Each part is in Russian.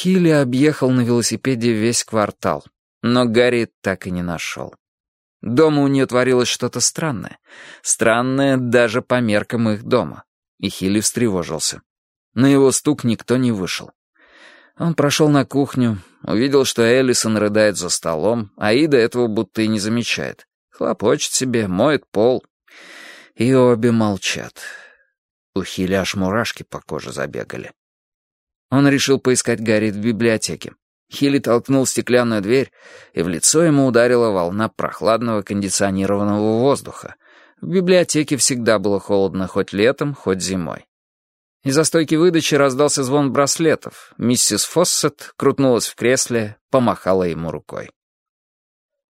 Хилли объехал на велосипеде весь квартал, но Гарри так и не нашел. Дома у нее творилось что-то странное. Странное даже по меркам их дома. И Хилли встревожился. На его стук никто не вышел. Он прошел на кухню, увидел, что Эллисон рыдает за столом, а Ида этого будто и не замечает. Хлопочет себе, моет пол. И обе молчат. У Хилли аж мурашки по коже забегали. Он решил поискать Гарри в библиотеке. Хилли толкнул стеклянную дверь, и в лицо ему ударила волна прохладного кондиционированного воздуха. В библиотеке всегда было холодно хоть летом, хоть зимой. Из-за стойки выдачи раздался звон браслетов. Миссис Фоссет крутнулась в кресле, помахала ему рукой.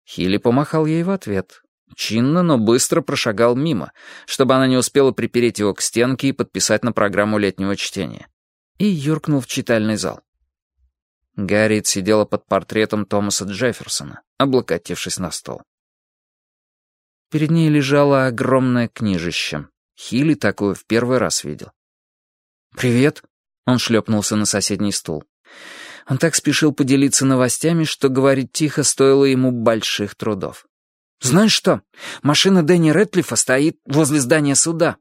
Хилли помахал ей в ответ. Чинно, но быстро прошагал мимо, чтобы она не успела припереть его к стенке и подписать на программу летнего чтения. И юркнул в читальный зал. Гарриет сидела под портретом Томаса Джефферсона, облокотившись на стол. Перед ней лежало огромное книжище. Хилли такое в первый раз видел. «Привет», — он шлепнулся на соседний стул. Он так спешил поделиться новостями, что говорить тихо стоило ему больших трудов. «Знаешь что? Машина Дэнни Рэтлифа стоит возле здания суда».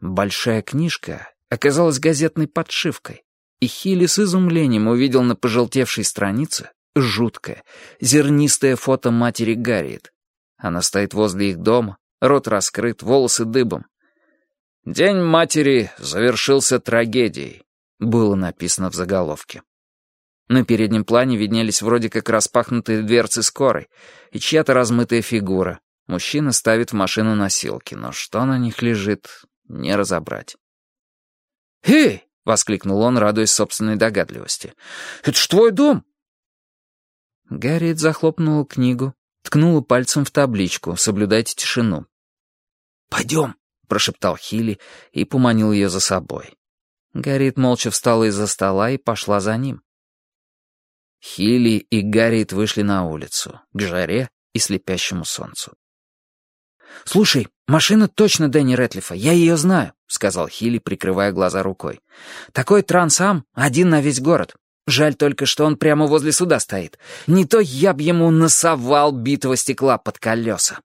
Большая книжка оказалась газетной подшивкой и Хилли с изумлением увидел на пожелтевшей странице жуткое, зернистое фото матери Гарриет. Она стоит возле их дома, рот раскрыт, волосы дыбом. «День матери завершился трагедией», — было написано в заголовке. На переднем плане виднелись вроде как распахнутые дверцы скорой и чья-то размытая фигура. Мужчина ставит в машину носилки, но что на них лежит, не разобрать. «Эй, — воскликнул он, радуясь собственной догадливости. «Это ж твой дом!» Гарриет захлопнула книгу, ткнула пальцем в табличку «Соблюдайте тишину». «Пойдем», — прошептал Хилли и поманил ее за собой. Гарриет молча встала из-за стола и пошла за ним. Хилли и Гарриет вышли на улицу, к жаре и слепящему солнцу. «Слушай, машина точно Дэнни Рэтлифа, я ее знаю», — сказал Хилли, прикрывая глаза рукой. «Такой трансам один на весь город. Жаль только, что он прямо возле суда стоит. Не то я б ему насовал битого стекла под колеса».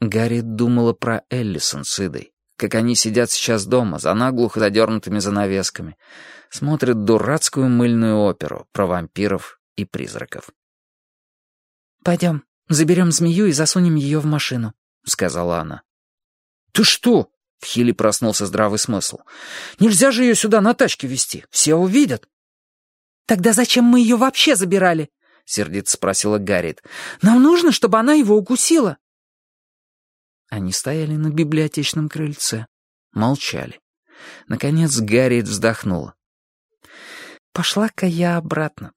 Гарри думала про Эллисон с Идой, как они сидят сейчас дома, за наглухо задернутыми занавесками, смотрят дурацкую мыльную оперу про вампиров и призраков. «Пойдем», Заберем змею и засунем ее в машину», — сказала она. «Ты что?» — в Хиле проснулся здравый смысл. «Нельзя же ее сюда на тачке везти. Все увидят». «Тогда зачем мы ее вообще забирали?» — сердито спросила Гарриет. «Нам нужно, чтобы она его укусила». Они стояли на библиотечном крыльце, молчали. Наконец Гарриет вздохнула. «Пошла-ка я обратно».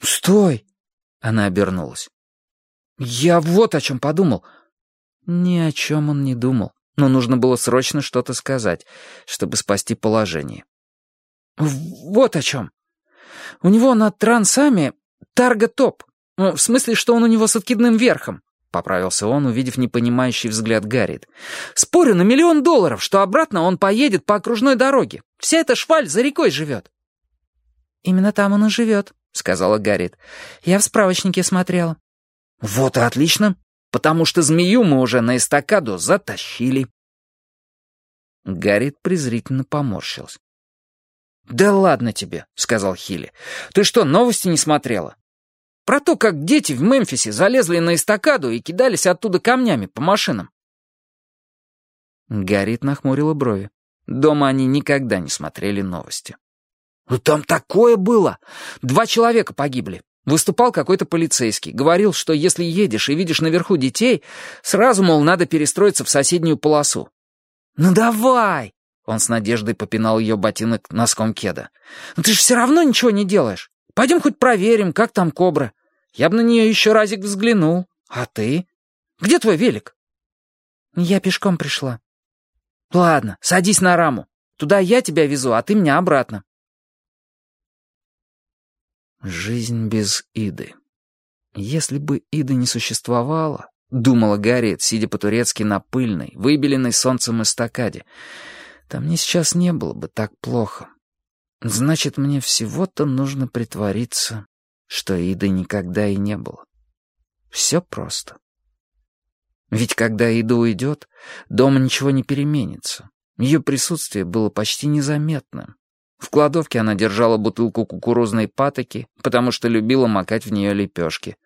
«Стой!» — она обернулась. «Я вот о чем подумал». Ни о чем он не думал, но нужно было срочно что-то сказать, чтобы спасти положение. «Вот о чем. У него на трансаме тарго-топ. Ну, в смысле, что он у него с откидным верхом», — поправился он, увидев непонимающий взгляд Гарриет. «Спорю на миллион долларов, что обратно он поедет по окружной дороге. Вся эта шваль за рекой живет». «Именно там он и живет», — сказала Гарриет. «Я в справочнике смотрела». «Вот и отлично, потому что змею мы уже на эстакаду затащили». Гаррит презрительно поморщился. «Да ладно тебе», — сказал Хилли. «Ты что, новости не смотрела? Про то, как дети в Мемфисе залезли на эстакаду и кидались оттуда камнями по машинам». Гаррит нахмурила брови. Дома они никогда не смотрели новости. «Ну там такое было! Два человека погибли. Выступал какой-то полицейский, говорил, что если едешь и видишь наверху детей, сразу, мол, надо перестроиться в соседнюю полосу. «Ну давай!» — он с надеждой попинал ее ботинок носком кеда. «Ну ты же все равно ничего не делаешь. Пойдем хоть проверим, как там кобра. Я бы на нее еще разик взглянул. А ты? Где твой велик?» «Я пешком пришла». «Ладно, садись на раму. Туда я тебя везу, а ты меня обратно. Жизнь без Иды. Если бы Ида не существовала, думала Гарриет, сидя по-турецки на пыльной, выбеленной солнцем эстакаде, там мне сейчас не было бы так плохо. Значит, мне всего-то нужно притвориться, что Иды никогда и не было. Все просто. Ведь когда Ида уйдет, дома ничего не переменится. Ее присутствие было почти незаметным. В кладовке она держала бутылку кукурузной патоки, потому что любила макать в нее лепешки.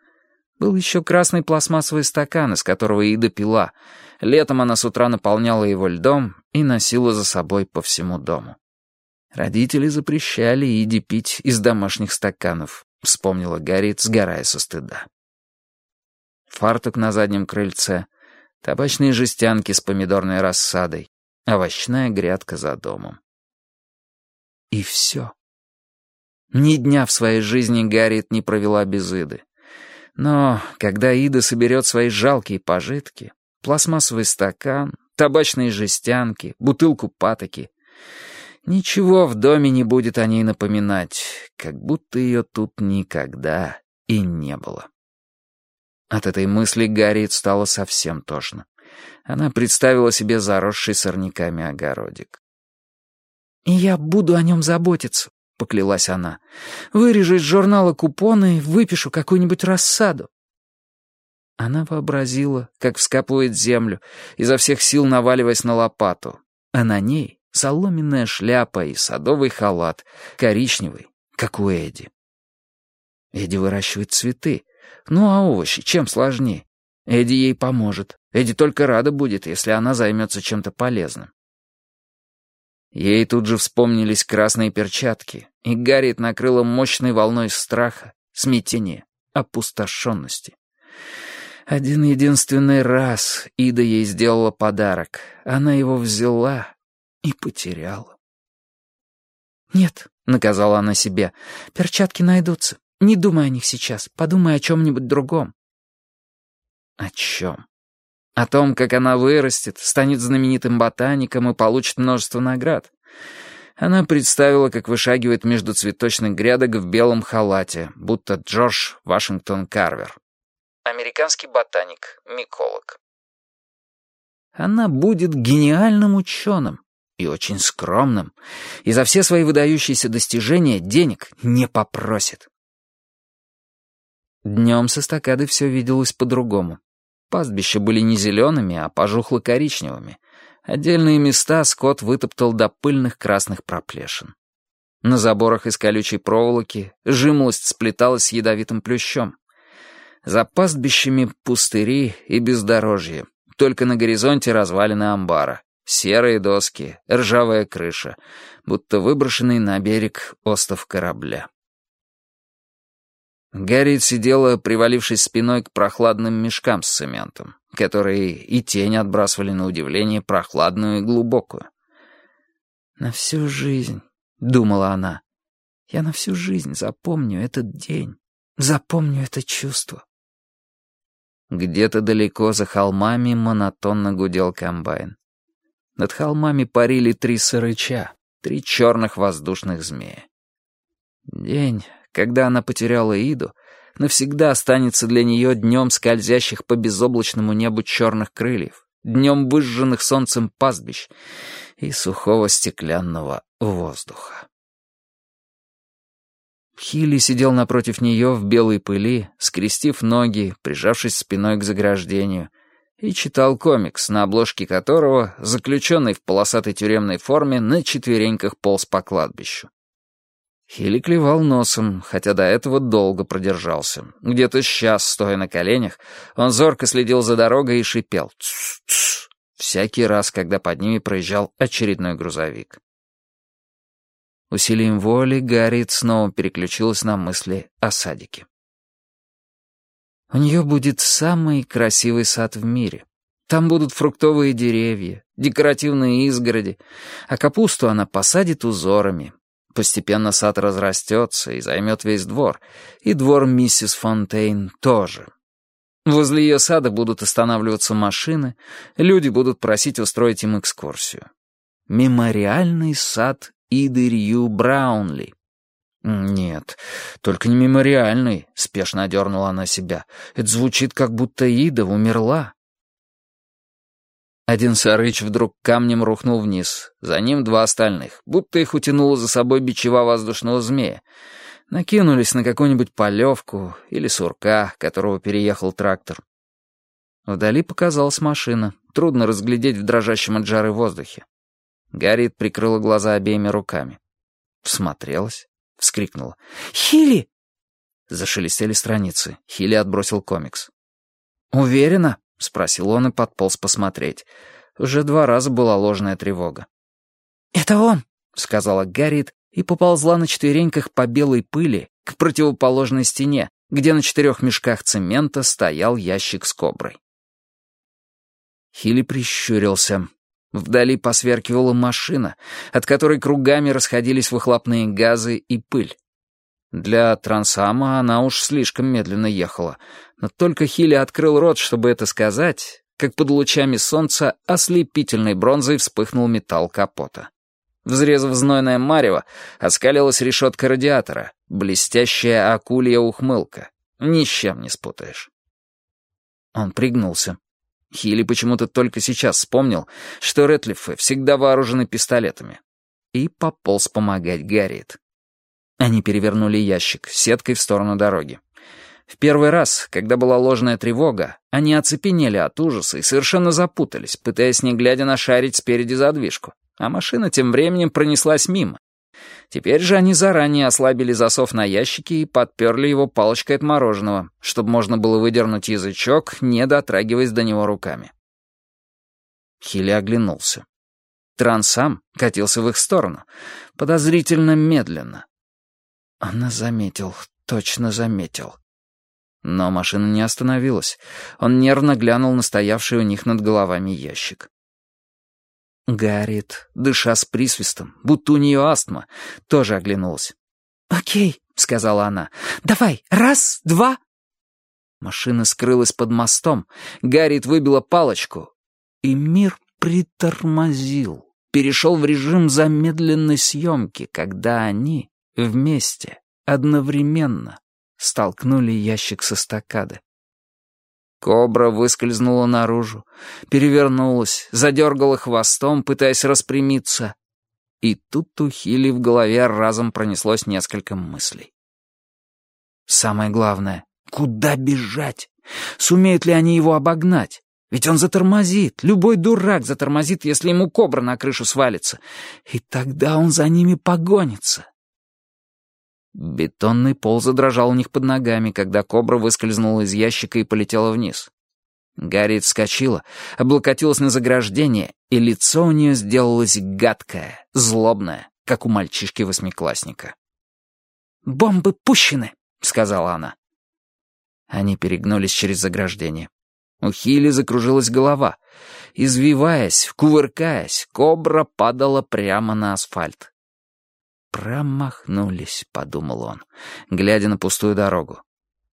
Был еще красный пластмассовый стакан, из которого Ида пила. Летом она с утра наполняла его льдом и носила за собой по всему дому. Родители запрещали Иде пить из домашних стаканов, вспомнила Гарриет, сгорая со стыда. Фартук на заднем крыльце, табачные жестянки с помидорной рассадой, овощная грядка за домом. И все. Ни дня в своей жизни Гарриет не провела без Иды. Но когда Ида соберет свои жалкие пожитки, пластмассовый стакан, табачные жестянки, бутылку патоки, ничего в доме не будет о ней напоминать, как будто ее тут никогда и не было. От этой мысли Гарриет стало совсем тошно. Она представила себе заросший сорняками огородик. «И я буду о нем заботиться», — поклялась она. «Вырежу из журнала купоны и выпишу какую-нибудь рассаду». Она вообразила, как вскапывает землю, изо всех сил наваливаясь на лопату, а на ней соломенная шляпа и садовый халат, коричневый, как у Эдди. Эдди выращивает цветы. Ну а овощи, чем сложнее? Эдди ей поможет. Эдди только рада будет, если она займется чем-то полезным. Ей тут же вспомнились красные перчатки, и Гарриет накрыла мощной волной страха, смятения, опустошенности. Один единственный раз Ида ей сделала подарок. Она его взяла и потеряла. «Нет», — наказала она себе, — «перчатки найдутся. Не думай о них сейчас, подумай о чем-нибудь другом». О чем? О том, как она вырастет, станет знаменитым ботаником и получит множество наград. Она представила, как вышагивает между цветочных грядок в белом халате, будто Джордж Вашингтон Карвер. Американский ботаник, миколог. Она будет гениальным ученым и очень скромным, и за все свои выдающиеся достижения денег не попросит. Днем с эстакады все виделось по-другому. Пастбища были не зелеными, а пожухло-коричневыми. Отдельные места скот вытоптал до пыльных красных проплешин. На заборах из колючей проволоки жимолость сплеталась с ядовитым плющом. За пастбищами пустыри и бездорожье. Только на горизонте развалины амбара. Серые доски, ржавая крыша, будто выброшенный на берег остов корабля. Гарриет сидела, привалившись спиной к прохладным мешкам с цементом, которые и тень отбрасывали на удивление прохладную и глубокую. «На всю жизнь», — думала она, — «я на всю жизнь запомню этот день, запомню это чувство». Где-то далеко за холмами монотонно гудел комбайн. Над холмами парили три сырыча, три черных воздушных змея. День, когда она потеряла Иду, навсегда останется для нее днем скользящих по безоблачному небу черных крыльев, днем выжженных солнцем пастбищ и сухого стеклянного воздуха. Хилли сидел напротив нее в белой пыли, скрестив ноги, прижавшись спиной к заграждению, и читал комикс, на обложке которого, заключенный в полосатой тюремной форме, на четвереньках полз по кладбищу. Хилли клевал носом, хотя до этого долго продержался. Где-то сейчас, стоя на коленях, он зорко следил за дорогой и шипел «Тс -тс", всякий раз, когда под ними проезжал очередной грузовик. Усилием воли Гарриет снова переключилась на мысли о садике. У нее будет самый красивый сад в мире. Там будут фруктовые деревья, декоративные изгороди, а капусту она посадит узорами, Постепенно сад разрастется и займет весь двор, и двор миссис Фонтейн тоже. Возле ее сада будут останавливаться машины, люди будут просить устроить им экскурсию. Мемориальный сад Иды Рью Браунли. «Нет, только не мемориальный», — спешно одернула она себя. «Это звучит, как будто Ида умерла». Один сарыч вдруг камнем рухнул вниз. За ним два остальных, будто их утянуло за собой бичева воздушного змея. Накинулись на какую-нибудь полевку или сурка, которого переехал трактор. Вдали показалась машина. Трудно разглядеть в дрожащем от жары воздухе. Гарриет прикрыла глаза обеими руками. Всмотрелась, вскрикнула. «Хилли!» Зашелестели страницы. Хилли отбросил комикс. «Уверена?» — спросил он и подполз посмотреть. Уже два раза была ложная тревога. «Это он!» — сказала Гарриет и поползла на четвереньках по белой пыли к противоположной стене, где на четырех мешках цемента стоял ящик с коброй. Хилли прищурился. Вдали посверкивала машина, от которой кругами расходились выхлопные газы и пыль. Для трансама она уж слишком медленно ехала, но только Хилли открыл рот, чтобы это сказать, как под лучами солнца ослепительной бронзой вспыхнул металл капота. Взрезав знойное марево, оскалилась решетка радиатора, блестящая акулья ухмылка. Ни с чем не спутаешь. Он пригнулся. Хилли почему-то только сейчас вспомнил, что Рэтлифы всегда вооружены пистолетами. И пополз помогать Гарриет. Они перевернули ящик сеткой в сторону дороги. В первый раз, когда была ложная тревога, они оцепенели от ужаса и совершенно запутались, пытаясь не глядя нашарить спереди задвижку а машина тем временем пронеслась мимо. Теперь же они заранее ослабили засов на ящике и подперли его палочкой от мороженого, чтобы можно было выдернуть язычок, не дотрагиваясь до него руками. Хилли оглянулся. Трансам катился в их сторону, подозрительно медленно. Она заметил, точно заметил. Но машина не остановилась. Он нервно глянул на стоявший у них над головами ящик. Гарриет, дыша с присвистом, будто у нее астма, тоже оглянулась. «Окей», — сказала она. «Давай, раз, два». Машина скрылась под мостом, Гарриет выбила палочку, и мир притормозил, перешел в режим замедленной съемки, когда они вместе, одновременно, столкнули ящик со стакады. Кобра выскользнула наружу, перевернулась, задергала хвостом, пытаясь распрямиться. И тут у Хили в голове разом пронеслось несколько мыслей. Самое главное — куда бежать? Сумеют ли они его обогнать? Ведь он затормозит, любой дурак затормозит, если ему кобра на крышу свалится. И тогда он за ними погонится. Бетонный пол задрожал у них под ногами, когда кобра выскользнула из ящика и полетела вниз. Гарри вскочила, облокотилась на заграждение, и лицо у нее сделалось гадкое, злобное, как у мальчишки-восьмиклассника. «Бомбы пущены!» — сказала она. Они перегнулись через заграждение. У Хилли закружилась голова. Извиваясь, кувыркаясь, кобра падала прямо на асфальт. «Промахнулись», — подумал он, глядя на пустую дорогу.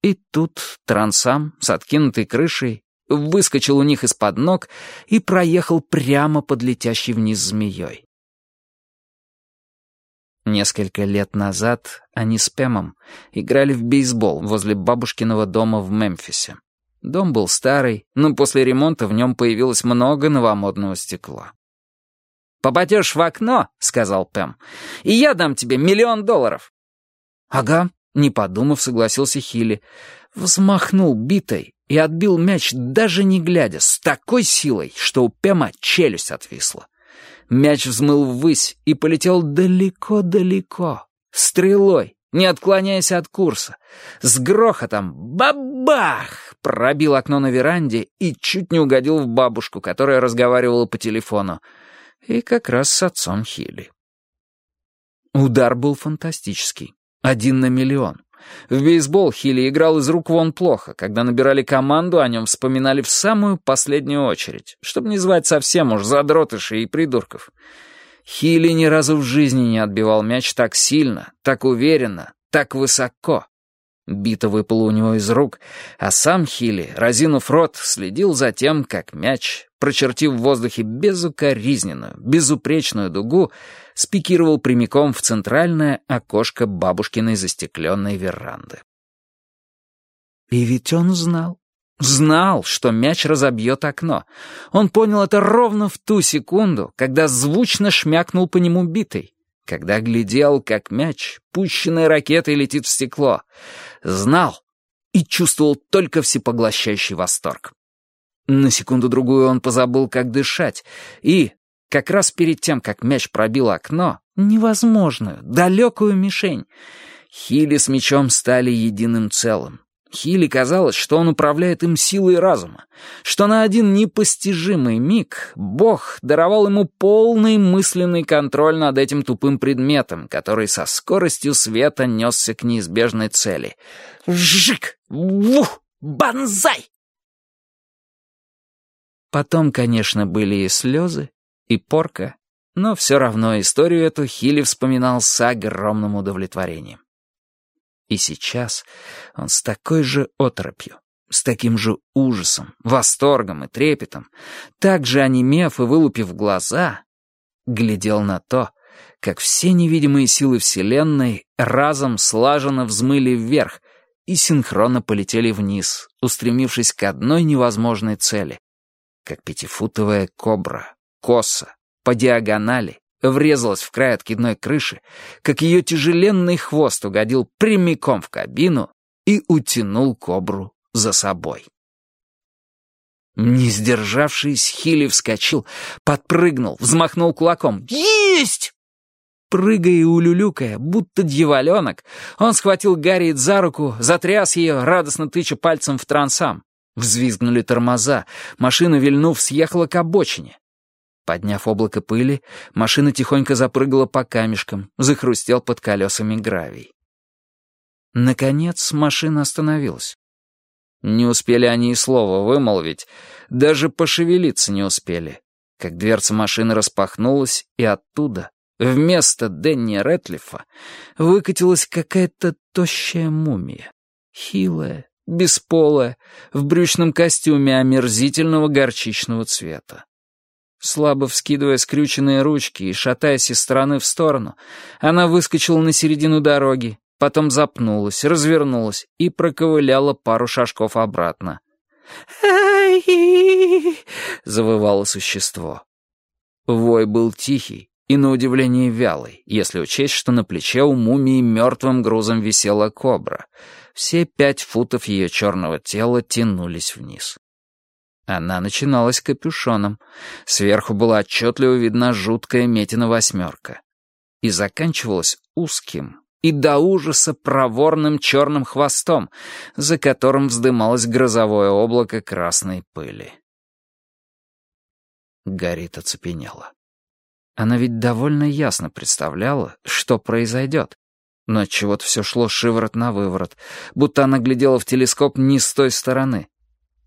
И тут трансам с откинутой крышей выскочил у них из-под ног и проехал прямо под летящей вниз змеей. Несколько лет назад они с Пемом играли в бейсбол возле бабушкиного дома в Мемфисе. Дом был старый, но после ремонта в нем появилось много новомодного стекла. «Попадешь в окно», — сказал Пэм, — «и я дам тебе миллион долларов». «Ага», — не подумав, согласился Хилли. Взмахнул битой и отбил мяч, даже не глядя, с такой силой, что у Пема челюсть отвисла. Мяч взмыл ввысь и полетел далеко-далеко, стрелой, не отклоняясь от курса. С грохотом «бабах!» пробил окно на веранде и чуть не угодил в бабушку, которая разговаривала по телефону. И как раз с отцом Хилли. Удар был фантастический. Один на миллион. В бейсбол Хилли играл из рук вон плохо. Когда набирали команду, о нем вспоминали в самую последнюю очередь, чтобы не звать совсем уж задротышей и придурков. Хилли ни разу в жизни не отбивал мяч так сильно, так уверенно, так высоко. Бита выпала у него из рук, а сам Хилли, разинув рот, следил за тем, как мяч, прочертив в воздухе безукоризненную, безупречную дугу, спикировал прямиком в центральное окошко бабушкиной застекленной веранды. И ведь он знал. Знал, что мяч разобьет окно. Он понял это ровно в ту секунду, когда звучно шмякнул по нему битой. Когда глядел, как мяч, пущенной ракетой, летит в стекло. Знал и чувствовал только всепоглощающий восторг. На секунду-другую он позабыл, как дышать, и, как раз перед тем, как мяч пробил окно, невозможную, далекую мишень, Хилли с мячом стали единым целым. Хилли казалось, что он управляет им силой разума, что на один непостижимый миг Бог даровал ему полный мысленный контроль над этим тупым предметом, который со скоростью света несся к неизбежной цели. Вжик! Вух! Банзай! Потом, конечно, были и слезы, и порка, но все равно историю эту Хилли вспоминал с огромным удовлетворением. И сейчас он с такой же оторопью, с таким же ужасом, восторгом и трепетом, так же онемев и вылупив глаза, глядел на то, как все невидимые силы Вселенной разом слаженно взмыли вверх и синхронно полетели вниз, устремившись к одной невозможной цели, как пятифутовая кобра, коса, по диагонали, врезалась в край откидной крыши, как ее тяжеленный хвост угодил прямиком в кабину и утянул кобру за собой. Не сдержавшись, Хилли вскочил, подпрыгнул, взмахнул кулаком. «Есть!» Прыгая и улюлюкая, будто дьяволенок, он схватил Гарри за руку, затряс ее, радостно тыча пальцем в трансам. Взвизгнули тормоза, машина, вильнув, съехала к обочине. Подняв облако пыли, машина тихонько запрыгала по камешкам, захрустел под колесами гравий. Наконец машина остановилась. Не успели они и слова вымолвить, даже пошевелиться не успели, как дверца машины распахнулась, и оттуда, вместо Дэнни Рэтлифа, выкатилась какая-то тощая мумия, хилая, бесполая, в брючном костюме омерзительного горчичного цвета. Слабо вскидывая скрюченные ручки и шатаясь из стороны в сторону, она выскочила на середину дороги, потом запнулась, развернулась и проковыляла пару шажков обратно. «Ай!» — завывало существо. Вой был тихий и, на удивление, вялый, если учесть, что на плече у мумии мертвым грузом висела кобра. Все пять футов ее черного тела тянулись вниз. Она начиналась капюшоном. Сверху была отчетливо видна жуткая метина восьмерка. И заканчивалась узким и до ужаса проворным черным хвостом, за которым вздымалось грозовое облако красной пыли. Гарит оцепенела. Она ведь довольно ясно представляла, что произойдет. Но чего-то все шло шиворот на выворот, будто она глядела в телескоп не с той стороны.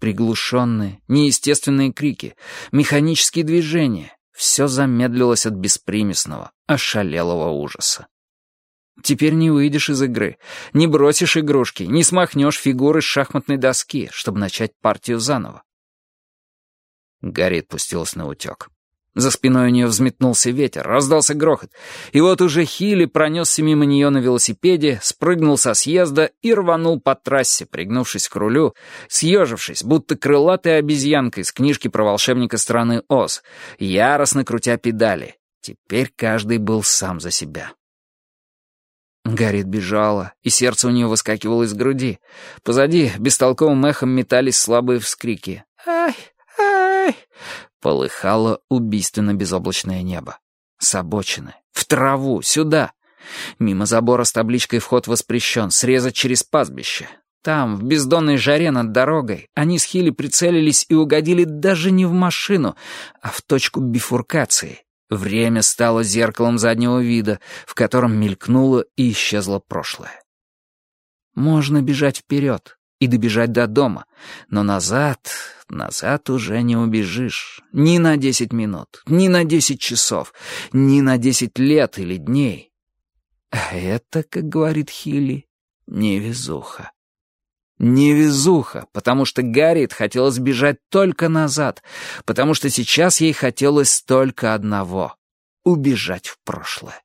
Приглушенные, неестественные крики, механические движения — все замедлилось от беспримесного, ошалелого ужаса. Теперь не выйдешь из игры, не бросишь игрушки, не смахнешь фигуры с шахматной доски, чтобы начать партию заново. Гарри отпустилась на утек. За спиной у нее взметнулся ветер, раздался грохот. И вот уже Хилли пронесся мимо нее на велосипеде, спрыгнул со съезда и рванул по трассе, пригнувшись к рулю, съежившись, будто крылатая обезьянка из книжки про волшебника страны Оз, яростно крутя педали. Теперь каждый был сам за себя. Гарриет бежала, и сердце у нее выскакивало из груди. Позади бестолковым эхом метались слабые вскрики. «Ай! Ай!» Полыхало убийственно безоблачное небо. С обочины, в траву, сюда. Мимо забора с табличкой «Вход воспрещен», срезать через пастбище. Там, в бездонной жаре над дорогой, они с Хилли прицелились и угодили даже не в машину, а в точку бифуркации. Время стало зеркалом заднего вида, в котором мелькнуло и исчезло прошлое. Можно бежать вперед, и добежать до дома. Но назад, назад уже не убежишь. Ни на десять минут, ни на десять часов, ни на десять лет или дней. А это, как говорит Хилли, невезуха. Невезуха, потому что Гарриет хотелось бежать только назад, потому что сейчас ей хотелось только одного — убежать в прошлое.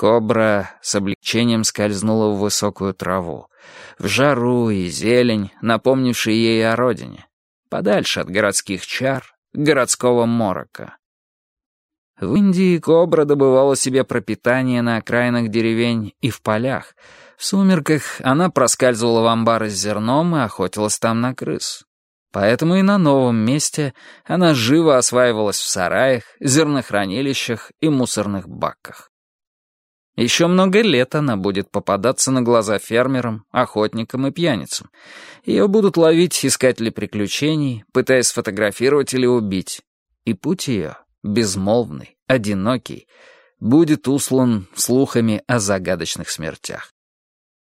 Кобра с облегчением скользнула в высокую траву, в жару и зелень, напомнившие ей о родине, подальше от городских чар, городского морока. В Индии кобра добывала себе пропитание на окраинах деревень и в полях. В сумерках она проскальзывала в амбары с зерном и охотилась там на крыс. Поэтому и на новом месте она живо осваивалась в сараях, зернохранилищах и мусорных баках. Еще много лет она будет попадаться на глаза фермерам, охотникам и пьяницам. Ее будут ловить искатели приключений, пытаясь сфотографировать или убить. И путь ее безмолвный, одинокий, будет услан слухами о загадочных смертях.